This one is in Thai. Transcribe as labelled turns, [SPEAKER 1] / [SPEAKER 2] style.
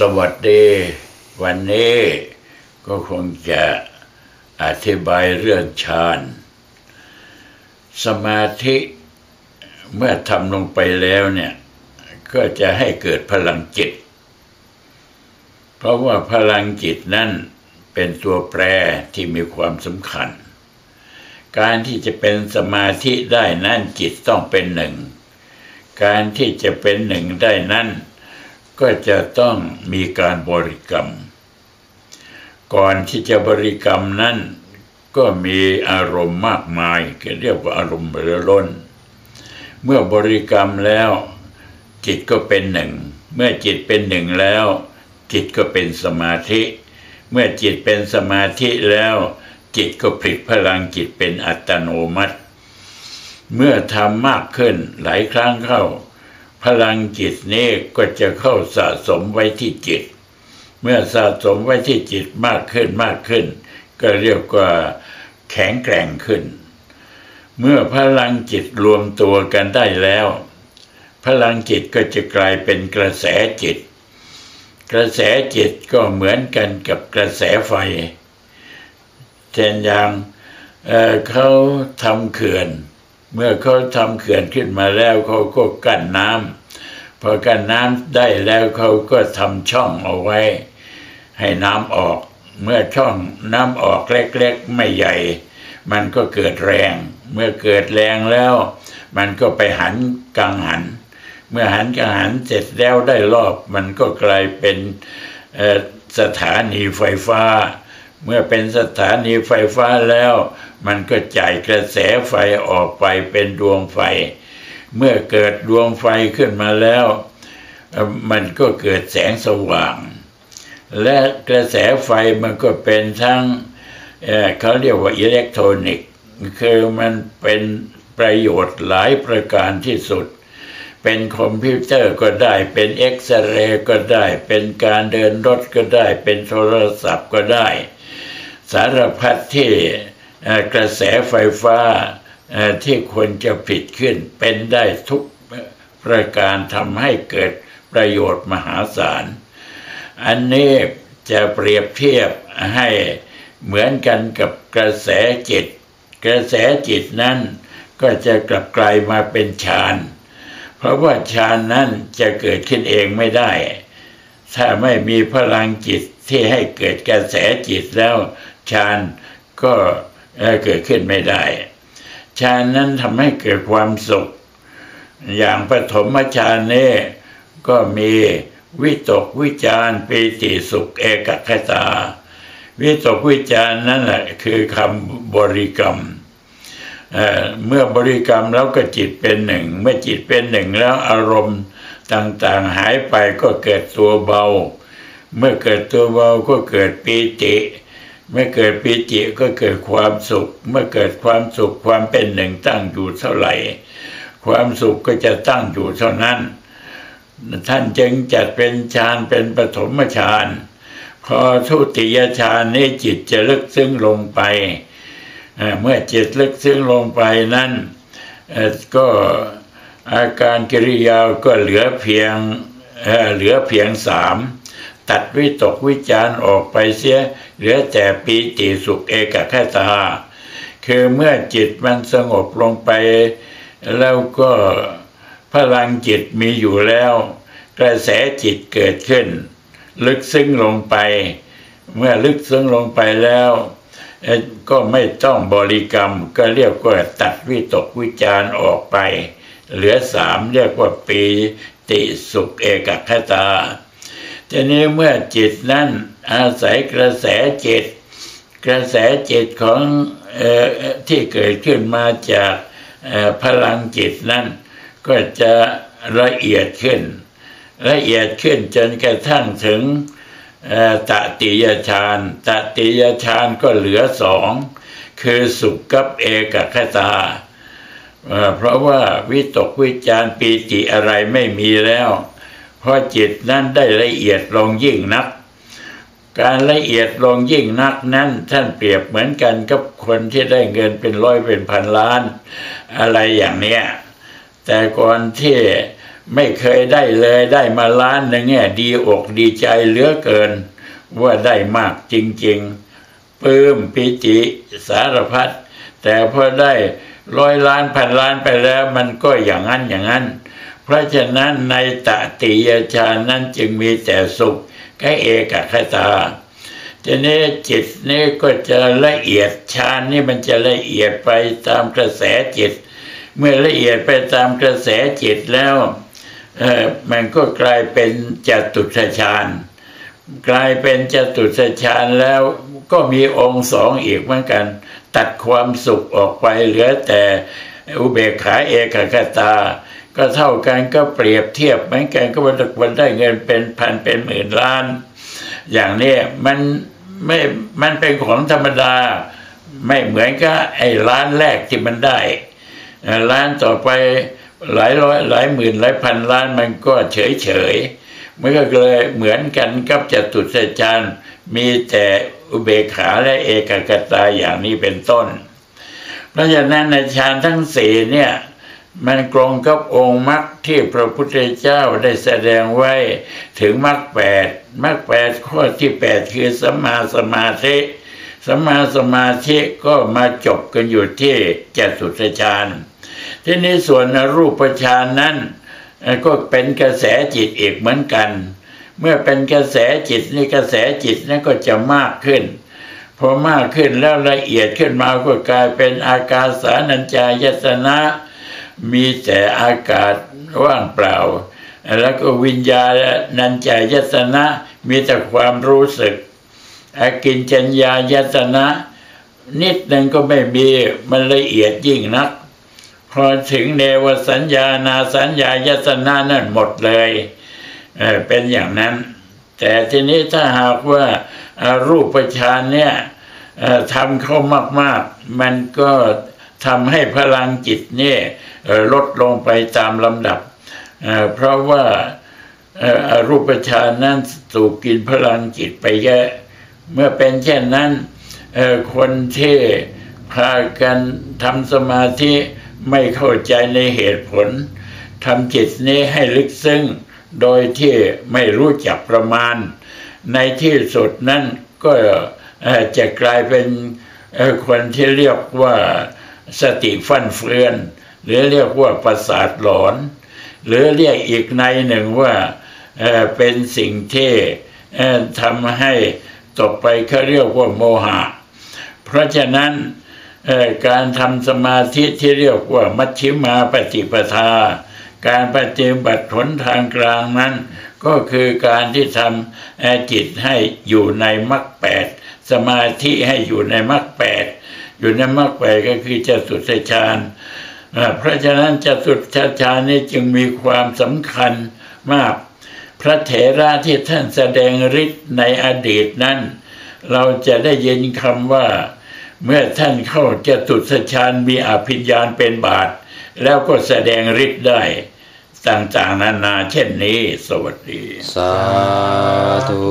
[SPEAKER 1] สวัสดีวันนี้ก็คงจะอธิบายเรื่องฌานสมาธิเมื่อทำลงไปแล้วเนี่ย ก็จะให้เกิดพลังจิต เพราะว่าพลังจิตนั่นเป็นตัวแปรที่มีความสำคัญ การที่จะเป็นสมาธิได้นั่นจิตต้องเป็นหนึ่ง การที่จะเป็นหนึ่งได้นั่น ก็จะต้องมีการบริกรรม ก่อนที่จะบริกรรมนั้นก็มีอารมณ์มากมายเรียกว่าอารมณ์เรือล้น เมื่อบริกรรมแล้วจิตก็เป็นหนึ่ง เมื่อจิตเป็นหนึ่งแล้ว จิตก็เป็นสมาธิ เมื่อจิตเป็นสมาธิแล้ว จิตก็ผลิตพลังจิตเป็นอัตโนมัติ เมื่อทำมากขึ้นหลายครั้งเข้า พลังจิตนี้ก็จะเข้าสะสมไว้ที่จิต เมื่อสะสมไว้ที่จิตมากขึ้นมากขึ้น ก็เรียกว่าแข็งแกร่งขึ้น เมื่อพลังจิตรวมตัวกันได้แล้ว พลังจิตก็จะกลายเป็นกระแสจิต กระแสจิตก็เหมือนกันกับกระแสไฟเช่นอย่างเเขาทำเขื่อน เมื่อเขาทำเขื่อนขึ้นมาแล้วเขาก็กั้นน้ำพอกั้นน้ำได้แล้วเขาก็ทำช่องเอาไว้ ให้น้ำออก เมื่อช่องน้ำออกเล็กๆไม่ใหญ่ มันก็เกิดแรง เมื่อเกิดแรงแล้ว มันก็ไปหันกังหัน เมื่อหันกังหันเสร็จแล้วได้รอบ มันก็กลายเป็นสถานีไฟฟ้า เมื่อเป็นสถานีไฟฟ้าแล้ว มันก็จ่ายกระแสไฟออกไปเป็นดวงไฟ เมื่อเกิดดวงไฟขึ้นมาแล้ว มันก็เกิดแสงสว่าง และกระแสไฟมันก็เป็นทั้งเขาเรียกว่าอิเล็กทรอนิกส์คือมันเป็นประโยชน์หลายประการที่สุด เป็นคอมพิวเตอร์ก็ได้ เป็นเอ็กซเรย์ก็ได้ เป็นการเดินรถก็ได้ เป็นโทรศัพท์ก็ได้ สารพัดที่กระแสไฟฟ้าที่ควรจะผิดขึ้นเป็นได้ทุกประการทำให้เกิดประโยชน์มหาศาล อันนี้จะเปรียบเทียบให้เหมือนกันกับกระแสจิต กระแสจิตนั้นก็จะกลับกลายมาเป็นฌาน เพราะว่าฌานนั้นจะเกิดขึ้นเองไม่ได้ ถ้าไม่มีพลังจิตที่ให้เกิดกระแสจิตแล้ว ฌานก็เกิดขึ้นไม่ได้ฌานนั้นทำให้เกิดความสุข อย่างปฐมฌานนี่ก็มีวิตกวิจารปีติสุขเอกคตา วิตกวิจารนั่นแหละคือคำบริกรรมเเมื่อบริกรรมแล้วก็จิตเป็นหนึ่ง เมื่อจิตเป็นหนึ่งแล้วอารมณ์ต่างๆหายไปก็เกิดตัวเบา เมื่อเกิดตัวเบาก็เกิดปีติ เมื่อเกิดปีจิก็เกิดความสุข เมื่อเกิดความสุขความเป็นหนึ่งตั้งอยู่เท่าไหร่ ความสุขก็จะตั้งอยู่เท่านั้น ท่านจึงจัดเป็นฌานเป็นปฐมฌานพอทุติยฌานนี้จิตจะลึกซึ้งลงไป เมื่อจิตลึกซึ้งลงไปนั้นก็อาการกิริยาก็เหลือเพียงเหลือเพียงสาม ตัดวิตกวิจารออกไปเสียเหลือแต่ปีติสุขเอกคตาคือเมื่อจิตมันสงบลงไป แล้วก็พลังจิตมีอยู่แล้ว กระแสจิตเกิดขึ้น ลึกซึ้งลงไป เมื่อลึกซึ้งลงไปแล้วก็ไม่ต้องบริกรรมก็เรียกว่าตัดวิตกวิจารออกไป เหลือสามเรียกว่าปีติสุขเอกคตา ทีนี้เมื่อจิตนั้นอาศัยกระแสจิต กระแสจิตของออที่เกิดขึ้นมาจากพลังจิตนั้นก็จะละเอียดขึ้น ละเอียดขึ้นจนกระทั่งถึงตติยฌานตติยฌานก็เหลือสอง คือสุขกับเอกคตา เพราะว่าวิตกวิจารปีติอะไรไม่มีแล้ว ราะจิตนั้นได้ละเอียดลงยิ่งนัก การละเอียดลงยิ่งนักนั้นท่านเปรียบเหมือนกันกับคนที่ได้เงินเป็นร้อยเป็นพันล้าน อะไรอย่างเนี้ยแต่ก่อนที่ไม่เคยได้เลยได้มาล้านหนึ่งเนี่ยดีอกดีใจเหลือเกิน ว่าได้มากจริงๆปลื้มปิจิสารพัดแต่พอได้ร้อยล้านพันล้านไปแล้วมันก็อย่างนั้นอย่างนั้น เพราะฉะนั้นในตติยฌานนั้นจึงมีแต่สุขแค่เอกคตาทีนี้จิตนี่ก็จะละเอียดฌานนี่มันจะละเอียดไปตามกระแสจิต เมื่อละเอียดไปตามกระแสจิตแล้วเออมันก็กลายเป็นจตุตฌานกลายเป็นจตุตฌานแล้วก็มีองค์สองอีกเหมือนกัน ตัดความสุขออกไปเหลือแต่อุเบกขาเอกคตา ก็เท่ากันก็เปรียบเทียบเหมือนกันก็วันได้เงินเป็นพันเป็นหมื่นล้าน อย่างนี้มันไม่มันเป็นของธรรมดา ไม่เหมือนกับไอ้ล้านแรกที่มันได้ล้านต่อไปหลายร้อยหลายหมื่นหลายพันล้านมันก็เฉยเฉยมันก็เลยเหมือนกันกับจตุตฌานมีแต่อุเบกขาและเอกกตาอย่างนี้เป็นต้นเพราะฉะนั้นในฌานทั้งสี่เนี่ย มันตรงกับองค์มรรคที่พระพุทธเจ้าได้แสดงไว้ถึงมรรคแปดมรรคแปดข้อที่แปดคือสัมมาสมาธิสัมมาสมาธิก็มาจบกันอยู่ที่เจตุตฌานที่นี้ส่วนรูปฌานนั้นก็เป็นกระแสจิตอีกเหมือนกัน เมื่อเป็นกระแสจิตนี่กระแสจิตนั้นก็จะมากขึ้นพอมากขึ้นแล้วละเอียดขึ้นมาก็กลายเป็นอาการสานัญจายตนะ มีแต่อากาศว่างเปล่า แล้วก็วิญญาณนัญจายตนะ มีแต่ความรู้สึก อกินจัญญายตนะ นิดหนึ่งก็ไม่มีมันละเอียดยิ่งนัก พอถึงเนวสัญญานาสัญญายตนะนั่นหมดเลยเเป็นอย่างนั้น แต่ทีนี้ถ้าหากว่ารูปฌานเนี่ยทำเข้ามาก ๆ มันก็ ทำให้พลังจิตเนี่ยลดลงไปตามลำดับ เพราะว่าอ่ออรูปฌานนั้นสูบกินพลังจิตไปเยอะ เมื่อเป็นเช่นนั้นคนที่พากันทำสมาธิไม่เข้าใจในเหตุผลทำจิตนี้ให้ลึกซึ้งโดยที่ไม่รู้จักประมาณ ในที่สุดนั้นก็จะกลายเป็นคนที่เรียกว่า สติฟั่นเฟือน หรือเรียกว่าประสาทหลอน หรือเรียกอีกในหนึ่งว่าเเป็นสิ่งที่เอ่ทำให้ตกไปเขาเรียกว่าโมหะ เพราะฉะนั้นการทำสมาธิที่เรียกว่ามัชชิมาปฏิปทา การปฏิบัติผลทางกลางนั้น ก็คือการที่ทำจิตให้อยู่ในมรรคแปดสมาธิให้อยู่ในมรรคแปด อยู่ในมรรคแปดก็คือจตุตฌานเพราะฉะนั้นจตุตฌานนี้จึงมีความสำคัญมาก พระเถระที่ท่านแสดงฤทธิ์ในอดีตนั้น เราจะได้ยินคำว่า เมื่อท่านเข้าจตุสฌานมีอภิญญาณเป็นบาท แล้วก็แสดงฤทธิ์ได้ต่างๆนานาเช่นนี้ สวัสดี
[SPEAKER 2] สาธุ